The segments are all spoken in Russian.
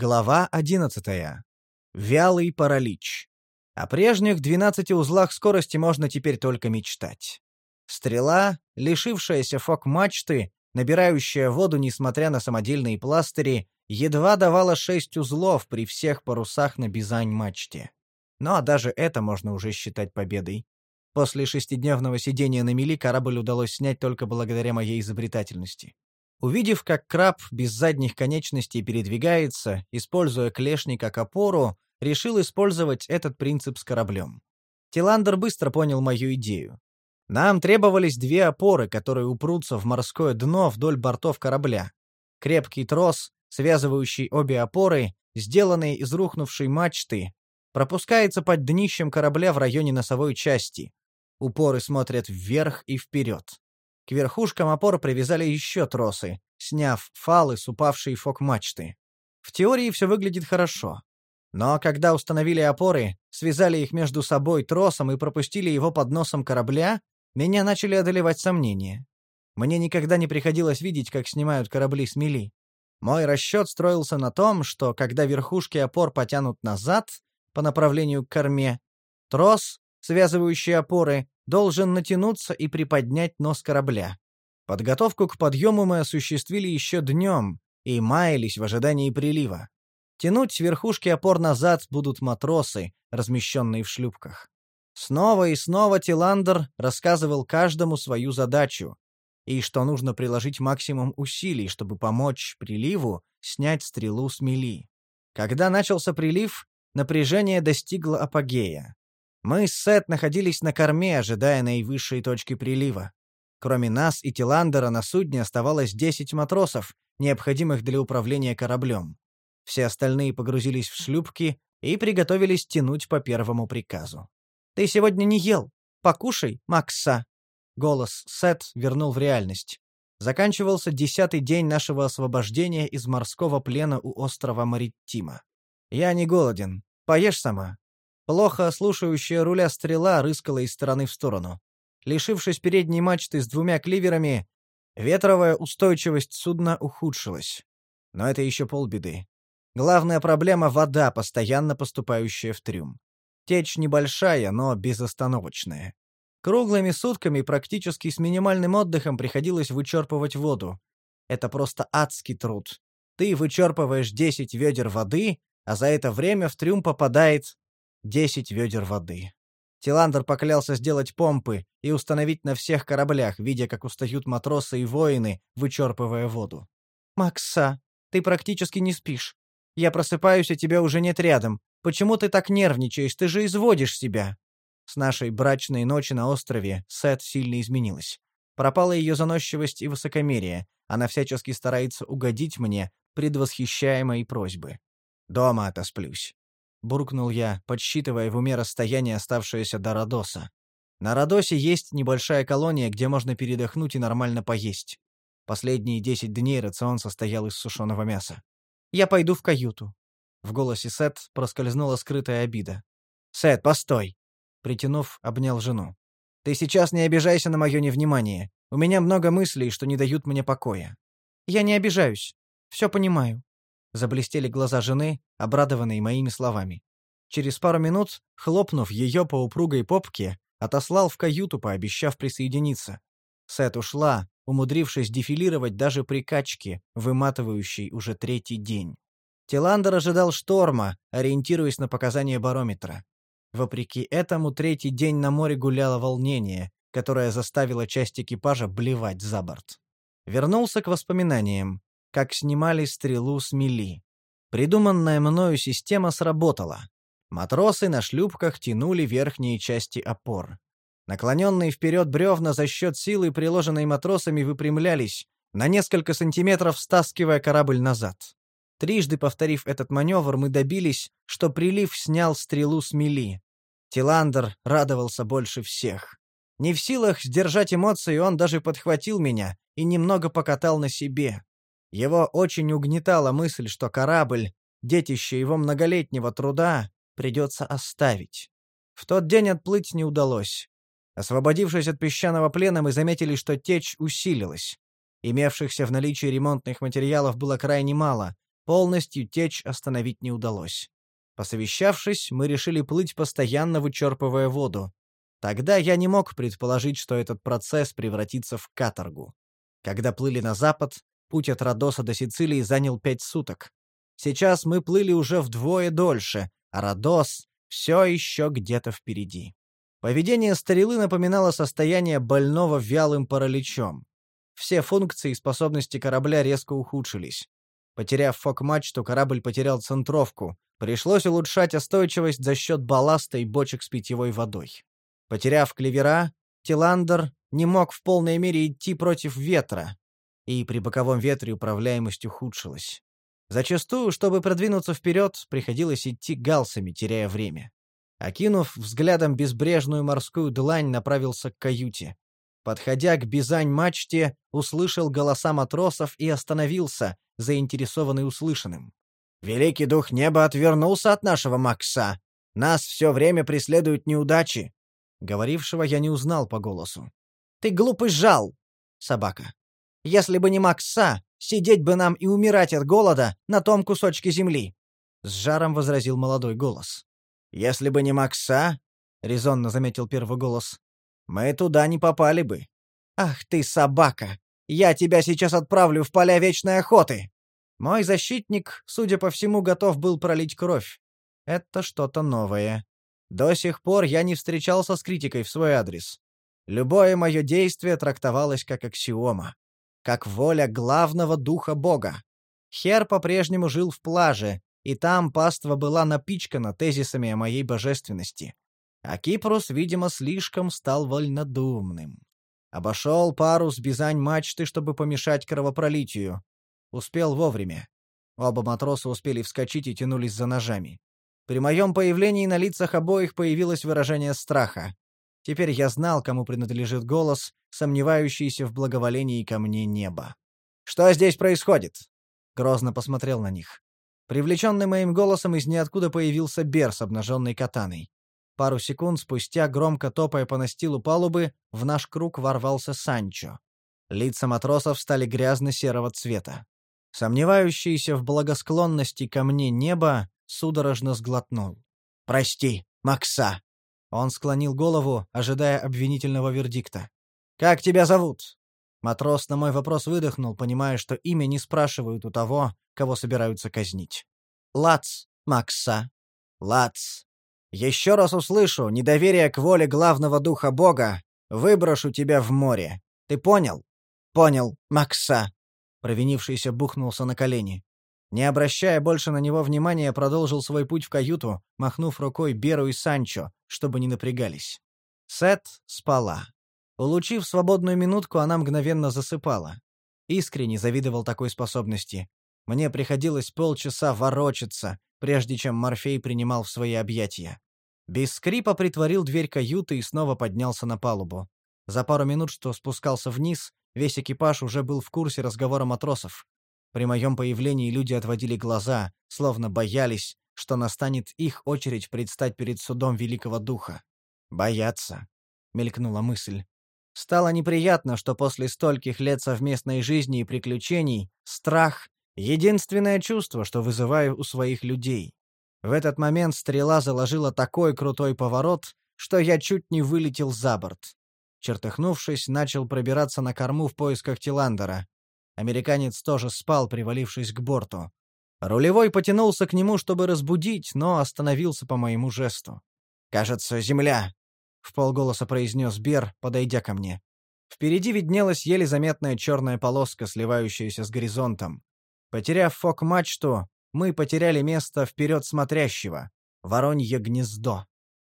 Глава 11. Вялый паралич. О прежних 12 узлах скорости можно теперь только мечтать. Стрела, лишившаяся фок-мачты, набирающая воду, несмотря на самодельные пластыри, едва давала 6 узлов при всех парусах на бизань-мачте. Ну а даже это можно уже считать победой. После шестидневного сидения на мели корабль удалось снять только благодаря моей изобретательности. Увидев, как краб без задних конечностей передвигается, используя клешни как опору, решил использовать этот принцип с кораблем. Тиландер быстро понял мою идею. Нам требовались две опоры, которые упрутся в морское дно вдоль бортов корабля. Крепкий трос, связывающий обе опоры, сделанный из рухнувшей мачты, пропускается под днищем корабля в районе носовой части. Упоры смотрят вверх и вперед. К верхушкам опор привязали еще тросы, сняв фалы с упавшей фок-мачты. В теории все выглядит хорошо. Но когда установили опоры, связали их между собой тросом и пропустили его под носом корабля, меня начали одолевать сомнения. Мне никогда не приходилось видеть, как снимают корабли с мели. Мой расчет строился на том, что когда верхушки опор потянут назад по направлению к корме, трос, связывающий опоры, должен натянуться и приподнять нос корабля. Подготовку к подъему мы осуществили еще днем и маялись в ожидании прилива. Тянуть с верхушки опор назад будут матросы, размещенные в шлюпках. Снова и снова Тиландер рассказывал каждому свою задачу, и что нужно приложить максимум усилий, чтобы помочь приливу снять стрелу с мели. Когда начался прилив, напряжение достигло апогея. Мы с Сет находились на корме, ожидая наивысшей точки прилива. Кроме нас и Тиландера на судне оставалось 10 матросов, необходимых для управления кораблем. Все остальные погрузились в шлюпки и приготовились тянуть по первому приказу. «Ты сегодня не ел. Покушай, Макса!» Голос Сет вернул в реальность. Заканчивался десятый день нашего освобождения из морского плена у острова Мариттима. «Я не голоден. Поешь сама. Плохо слушающая руля стрела рыскала из стороны в сторону. Лишившись передней мачты с двумя кливерами, ветровая устойчивость судна ухудшилась. Но это еще полбеды. Главная проблема — вода, постоянно поступающая в трюм. Течь небольшая, но безостановочная. Круглыми сутками, практически с минимальным отдыхом, приходилось вычерпывать воду. Это просто адский труд. Ты вычерпываешь 10 ведер воды, а за это время в трюм попадает десять ведер воды. Тиландер поклялся сделать помпы и установить на всех кораблях, видя, как устают матросы и воины, вычерпывая воду. «Макса, ты практически не спишь. Я просыпаюсь, а тебя уже нет рядом. Почему ты так нервничаешь? Ты же изводишь себя». С нашей брачной ночи на острове Сет сильно изменилась. Пропала ее заносчивость и высокомерие. Она всячески старается угодить мне, предвосхищая мои просьбы. Дома отосплюсь. — буркнул я, подсчитывая в уме расстояние, оставшееся до Родоса. «На Родосе есть небольшая колония, где можно передохнуть и нормально поесть. Последние десять дней рацион состоял из сушеного мяса. Я пойду в каюту». В голосе Сет проскользнула скрытая обида. «Сет, постой!» Притянув, обнял жену. «Ты сейчас не обижайся на мое невнимание. У меня много мыслей, что не дают мне покоя». «Я не обижаюсь. Все понимаю. Заблестели глаза жены, обрадованные моими словами. Через пару минут, хлопнув ее по упругой попке, отослал в каюту, пообещав присоединиться. Сет ушла, умудрившись дефилировать даже при качке, выматывающей уже третий день. Тиландер ожидал шторма, ориентируясь на показания барометра. Вопреки этому, третий день на море гуляло волнение, которое заставило часть экипажа блевать за борт. Вернулся к воспоминаниям как снимали стрелу с мели. Придуманная мною система сработала. Матросы на шлюпках тянули верхние части опор. Наклоненные вперед бревна за счет силы, приложенной матросами, выпрямлялись, на несколько сантиметров стаскивая корабль назад. Трижды повторив этот маневр, мы добились, что прилив снял стрелу с мели. Тиландер радовался больше всех. Не в силах сдержать эмоции, он даже подхватил меня и немного покатал на себе. Его очень угнетала мысль, что корабль, детище его многолетнего труда, придется оставить. В тот день отплыть не удалось. Освободившись от песчаного плена, мы заметили, что течь усилилась. Имевшихся в наличии ремонтных материалов было крайне мало, Полностью течь остановить не удалось. Посовещавшись, мы решили плыть, постоянно вычерпывая воду. Тогда я не мог предположить, что этот процесс превратится в каторгу. Когда плыли на запад, путь от Родоса до Сицилии занял пять суток. Сейчас мы плыли уже вдвое дольше, а Родос все еще где-то впереди. Поведение стрелы напоминало состояние больного вялым параличом. Все функции и способности корабля резко ухудшились. Потеряв фок-мачту, корабль потерял центровку. Пришлось улучшать остойчивость за счет балласта и бочек с питьевой водой. Потеряв клевера, Тиландер не мог в полной мере идти против ветра, и при боковом ветре управляемость ухудшилась. Зачастую, чтобы продвинуться вперед, приходилось идти галсами, теряя время. Окинув взглядом безбрежную морскую длань, направился к каюте. Подходя к бизань-мачте, услышал голоса матросов и остановился, заинтересованный услышанным. «Великий дух неба отвернулся от нашего Макса. Нас все время преследуют неудачи». Говорившего я не узнал по голосу. «Ты глупый жал, собака. Если бы не Макса, сидеть бы нам и умирать от голода на том кусочке земли», — с жаром возразил молодой голос. «Если бы не Макса», — резонно заметил первый голос, — «мы туда не попали бы». «Ах ты, собака! Я тебя сейчас отправлю в поля вечной охоты!» Мой защитник, судя по всему, готов был пролить кровь. Это что-то новое. До сих пор я не встречался с критикой в свой адрес. Любое мое действие трактовалось как аксиома, как воля главного духа Бога. Хер по-прежнему жил в плаже, и там паства была напичкана тезисами о моей божественности. А Кипрус, видимо, слишком стал вольнодумным. Обошел парус бизань-мачты, чтобы помешать кровопролитию. Успел вовремя. Оба матроса успели вскочить и тянулись за ножами. При моем появлении на лицах обоих появилось выражение страха. Теперь я знал, кому принадлежит голос, сомневающийся в благоволении ко мне неба. «Что здесь происходит?» Грозно посмотрел на них. Привлеченный моим голосом из ниоткуда появился Бер с обнаженной катаной. Пару секунд спустя, громко топая по настилу палубы, в наш круг ворвался Санчо. Лица матросов стали грязно-серого цвета. Сомневающийся в благосклонности ко мне небо судорожно сглотнул. «Прости, Макса!» Он склонил голову, ожидая обвинительного вердикта. «Как тебя зовут?» Матрос на мой вопрос выдохнул, понимая, что имя не спрашивают у того, кого собираются казнить. «Лац, Макса. Лац. Еще раз услышу недоверие к воле главного духа Бога, выброшу тебя в море. Ты понял?» «Понял, Макса». Провинившийся бухнулся на колени. Не обращая больше на него внимания, продолжил свой путь в каюту, махнув рукой Беру и Санчо, чтобы не напрягались. Сет спала. Улучив свободную минутку, она мгновенно засыпала. Искренне завидовал такой способности. Мне приходилось полчаса ворочаться, прежде чем Морфей принимал в свои объятия. Без скрипа притворил дверь каюты и снова поднялся на палубу. За пару минут, что спускался вниз, весь экипаж уже был в курсе разговора матросов. При моем появлении люди отводили глаза, словно боялись, что настанет их очередь предстать перед судом Великого Духа. «Бояться», — мелькнула мысль. Стало неприятно, что после стольких лет совместной жизни и приключений страх — единственное чувство, что вызываю у своих людей. В этот момент стрела заложила такой крутой поворот, что я чуть не вылетел за борт. Чертыхнувшись, начал пробираться на корму в поисках Тиландера. Американец тоже спал, привалившись к борту. Рулевой потянулся к нему, чтобы разбудить, но остановился по моему жесту. «Кажется, земля», — в полголоса произнес Бер, подойдя ко мне. Впереди виднелась еле заметная черная полоска, сливающаяся с горизонтом. Потеряв фок-мачту, мы потеряли место вперед смотрящего. Воронье гнездо.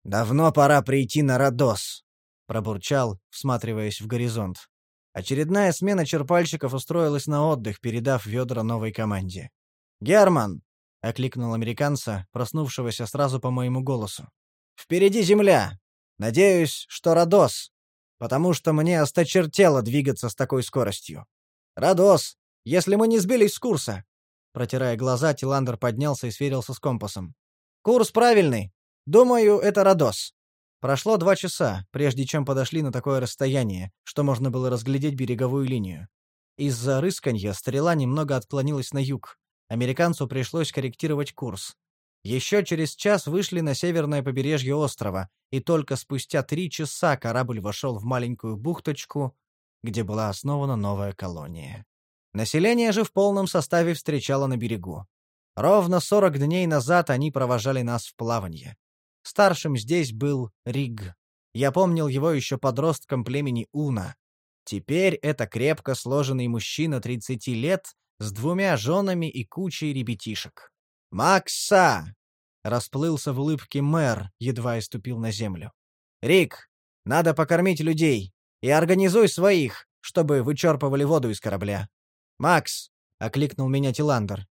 «Давно пора прийти на Родос», — пробурчал, всматриваясь в горизонт. Очередная смена черпальщиков устроилась на отдых, передав ведра новой команде. «Герман!» — окликнул американца, проснувшегося сразу по моему голосу. «Впереди земля! Надеюсь, что Родос, потому что мне осточертело двигаться с такой скоростью. Родос, если мы не сбились с курса!» Протирая глаза, Тиландер поднялся и сверился с компасом. «Курс правильный. Думаю, это Родос». Прошло два часа, прежде чем подошли на такое расстояние, что можно было разглядеть береговую линию. Из-за рысканья стрела немного отклонилась на юг. Американцу пришлось корректировать курс. Еще через час вышли на северное побережье острова, и только спустя три часа корабль вошел в маленькую бухточку, где была основана новая колония. Население же в полном составе встречало на берегу. Ровно 40 дней назад они провожали нас в плавание. Старшим здесь был Риг. Я помнил его еще подростком племени Уна. Теперь это крепко сложенный мужчина 30 лет с двумя женами и кучей ребятишек. «Макса!» — расплылся в улыбке мэр, едва иступил на землю. «Рик, надо покормить людей и организуй своих, чтобы вычерпывали воду из корабля». «Макс!» — окликнул меня Тиландер.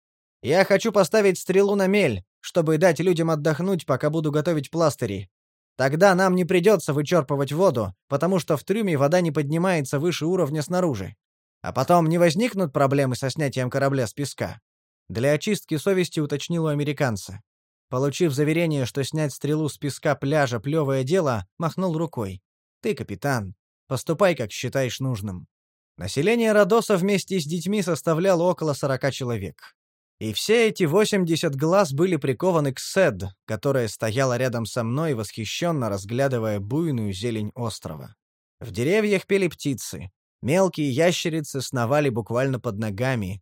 «Я хочу поставить стрелу на мель, чтобы дать людям отдохнуть, пока буду готовить пластыри. Тогда нам не придется вычерпывать воду, потому что в трюме вода не поднимается выше уровня снаружи. А потом не возникнут проблемы со снятием корабля с песка. Для очистки совести уточнил у американца. Получив заверение, что снять стрелу с песка пляжа плевое дело, махнул рукой. «Ты, капитан, поступай, как считаешь нужным». Население Родоса вместе с детьми составляло около сорока человек. И все эти восемьдесят глаз были прикованы к Сед, которая стояла рядом со мной, восхищенно разглядывая буйную зелень острова. В деревьях пели птицы. Мелкие ящерицы сновали буквально под ногами.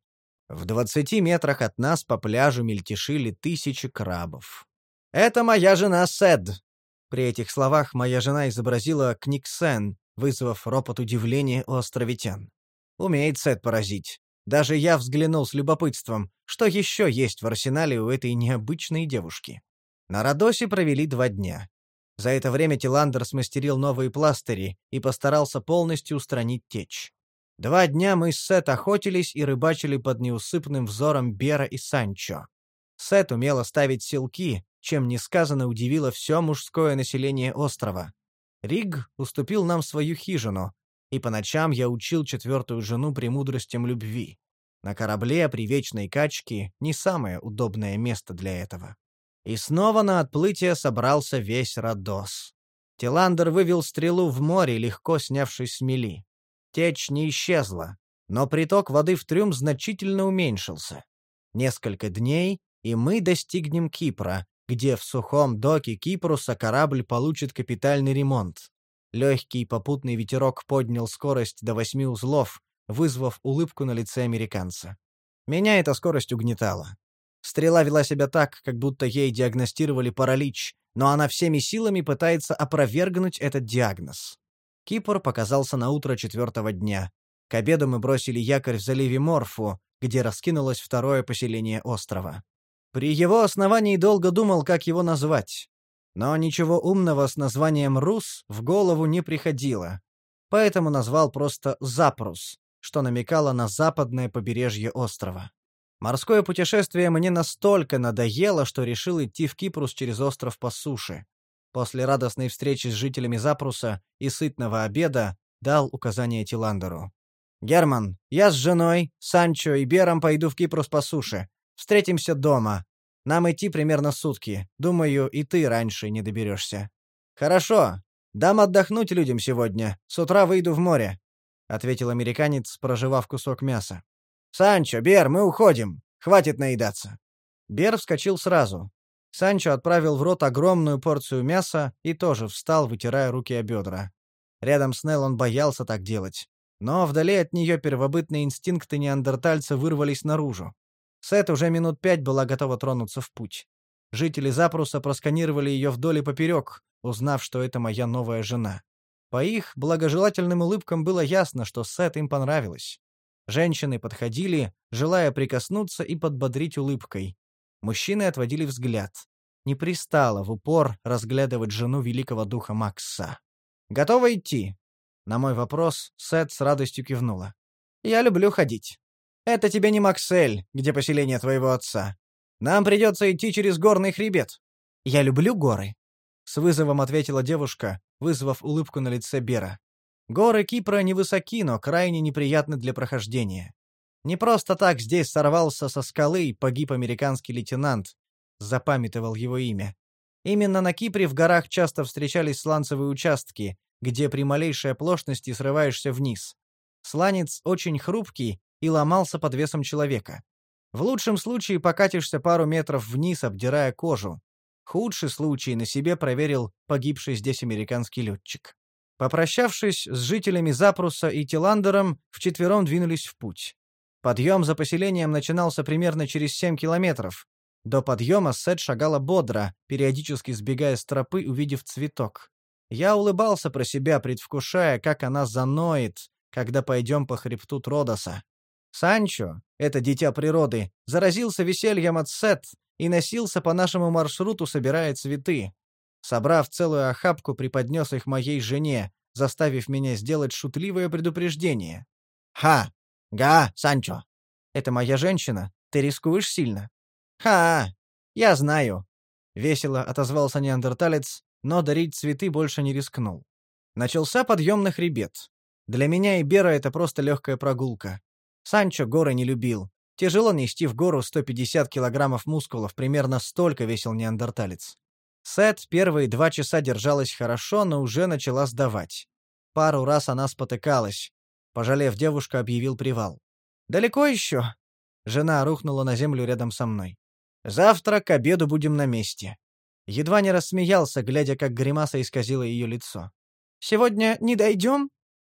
В двадцати метрах от нас по пляжу мельтешили тысячи крабов. «Это моя жена Сед!» При этих словах моя жена изобразила Книксен, вызвав ропот удивления у островитян. Умеет Сед поразить. Даже я взглянул с любопытством, что еще есть в арсенале у этой необычной девушки. На Родосе провели два дня. За это время Тиландер смастерил новые пластыри и постарался полностью устранить течь. Два дня мы с Сет охотились и рыбачили под неусыпным взором Бера и Санчо. Сет умела ставить селки, чем несказанно удивило все мужское население острова. Риг уступил нам свою хижину, и по ночам я учил четвертую жену премудростям любви. На корабле при вечной качке не самое удобное место для этого. И снова на отплытие собрался весь Родос. Тиландер вывел стрелу в море, легко снявшись с мели. Течь не исчезла, но приток воды в трюм значительно уменьшился. Несколько дней, и мы достигнем Кипра, где в сухом доке Кипруса корабль получит капитальный ремонт. Легкий попутный ветерок поднял скорость до восьми узлов, вызвав улыбку на лице американца. Меня эта скорость угнетала. Стрела вела себя так, как будто ей диагностировали паралич, но она всеми силами пытается опровергнуть этот диагноз. Кипр показался на утро четвертого дня. К обеду мы бросили якорь в заливе Морфу, где раскинулось второе поселение острова. При его основании долго думал, как его назвать. Но ничего умного с названием «Рус» в голову не приходило. Поэтому назвал просто «Запрус», что намекало на западное побережье острова. Морское путешествие мне настолько надоело, что решил идти в Кипрус через остров по суше. После радостной встречи с жителями Запруса и сытного обеда дал указание Тиландеру. «Герман, я с женой, Санчо и Бером пойду в Кипрус по суше. Встретимся дома. Нам идти примерно сутки. Думаю, и ты раньше не доберешься. Хорошо. Дам отдохнуть людям сегодня. С утра выйду в море, ответил американец, прожевав кусок мяса. Санчо, Бер, мы уходим. Хватит наедаться. Бер вскочил сразу. Санчо отправил в рот огромную порцию мяса и тоже встал, вытирая руки о бедра. Рядом с Нелл он боялся так делать. Но вдали от нее первобытные инстинкты неандертальца вырвались наружу. Сет уже минут пять была готова тронуться в путь. Жители Запруса просканировали ее вдоль и поперек, узнав, что это моя новая жена. По их благожелательным улыбкам было ясно, что Сет им понравилось. Женщины подходили, желая прикоснуться и подбодрить улыбкой. Мужчины отводили взгляд. Не пристало в упор разглядывать жену великого духа Макса. «Готова идти?» На мой вопрос Сет с радостью кивнула. «Я люблю ходить». Это тебе не Максель, где поселение твоего отца. Нам придется идти через горный хребет. Я люблю горы. С вызовом ответила девушка, вызвав улыбку на лице Бера. Горы Кипра невысоки, но крайне неприятны для прохождения. Не просто так здесь сорвался со скалы и погиб американский лейтенант, запамятовал его имя. Именно на Кипре в горах часто встречались сланцевые участки, где при малейшей оплошности срываешься вниз. Сланец очень хрупкий и ломался под весом человека. В лучшем случае покатишься пару метров вниз, обдирая кожу. Худший случай на себе проверил погибший здесь американский летчик. Попрощавшись с жителями Запруса и Тиландером, вчетвером двинулись в путь. Подъем за поселением начинался примерно через 7 километров. До подъема Сет шагала бодро, периодически сбегая с тропы, увидев цветок. Я улыбался про себя, предвкушая, как она заноет, когда пойдем по хребту Тродоса. Санчо, это дитя природы, заразился весельем от Сет и носился по нашему маршруту, собирая цветы. Собрав целую охапку, преподнес их моей жене, заставив меня сделать шутливое предупреждение. «Ха! Га, Санчо! Это моя женщина. Ты рискуешь сильно?» «Ха! Я знаю!» — весело отозвался неандерталец, но дарить цветы больше не рискнул. Начался подъем на хребет. Для меня и Бера это просто легкая прогулка. Санчо горы не любил. Тяжело нести в гору 150 килограммов мускулов, примерно столько весил неандерталец. Сет первые два часа держалась хорошо, но уже начала сдавать. Пару раз она спотыкалась. Пожалев девушку, объявил привал. «Далеко еще?» Жена рухнула на землю рядом со мной. «Завтра к обеду будем на месте». Едва не рассмеялся, глядя, как гримаса исказила ее лицо. «Сегодня не дойдем?»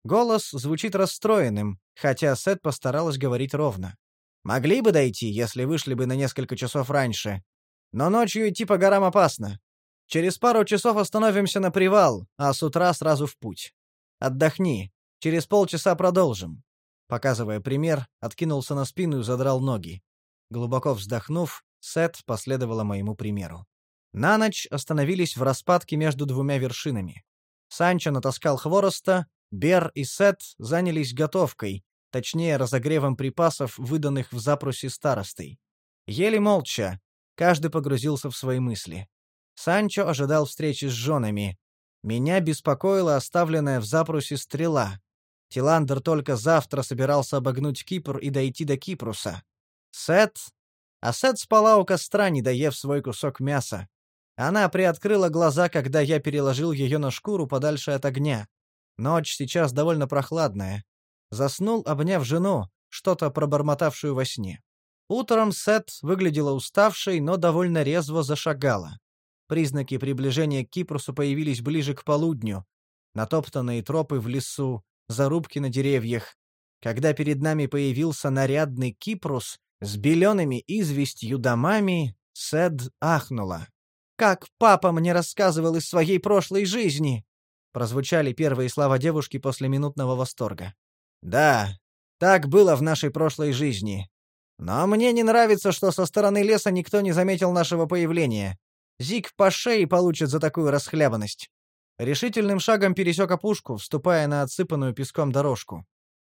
Голос звучит расстроенным, хотя Сет постаралась говорить ровно. «Могли бы дойти, если вышли бы на несколько часов раньше. Но ночью идти по горам опасно. Через пару часов остановимся на привал, а с утра сразу в путь. Отдохни. Через полчаса продолжим». Показывая пример, откинулся на спину и задрал ноги. Глубоко вздохнув, Сет последовала моему примеру. На ночь остановились в распадке между двумя вершинами. Санчо натаскал хвороста, Бер и Сет занялись готовкой, точнее разогревом припасов, выданных в запрусе старостой. Еле молча, каждый погрузился в свои мысли. Санчо ожидал встречи с женами. Меня беспокоила оставленная в запрусе стрела. Тиландер только завтра собирался обогнуть Кипр и дойти до Кипруса. Сет... А Сет спала у костра, не доев свой кусок мяса. Она приоткрыла глаза, когда я переложил ее на шкуру подальше от огня. Ночь сейчас довольно прохладная. Заснул, обняв жену, что-то пробормотавшую во сне. Утром Сет выглядела уставшей, но довольно резво зашагала. Признаки приближения к Кипрусу появились ближе к полудню. Натоптанные тропы в лесу, зарубки на деревьях. Когда перед нами появился нарядный Кипрус с белеными известью домами, Сет ахнула. «Как папа мне рассказывал из своей прошлой жизни!» Прозвучали первые слова девушки после минутного восторга. Да, так было в нашей прошлой жизни. Но мне не нравится, что со стороны леса никто не заметил нашего появления. Зиг по шее получит за такую расхлябанность. Решительным шагом пересек опушку, вступая на отсыпанную песком дорожку.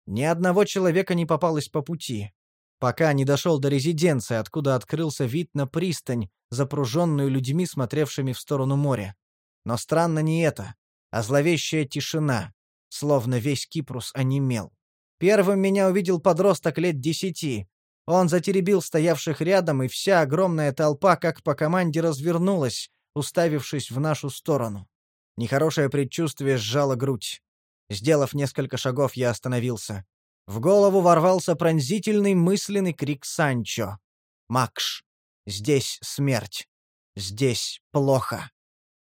Ни одного человека не попалось по пути, пока не дошел до резиденции, откуда открылся вид на пристань, запруженную людьми, смотревшими в сторону моря. Но странно не это а зловещая тишина, словно весь Кипрус онемел. Первым меня увидел подросток лет десяти. Он затеребил стоявших рядом, и вся огромная толпа, как по команде, развернулась, уставившись в нашу сторону. Нехорошее предчувствие сжало грудь. Сделав несколько шагов, я остановился. В голову ворвался пронзительный мысленный крик Санчо. «Макш! Здесь смерть! Здесь плохо!»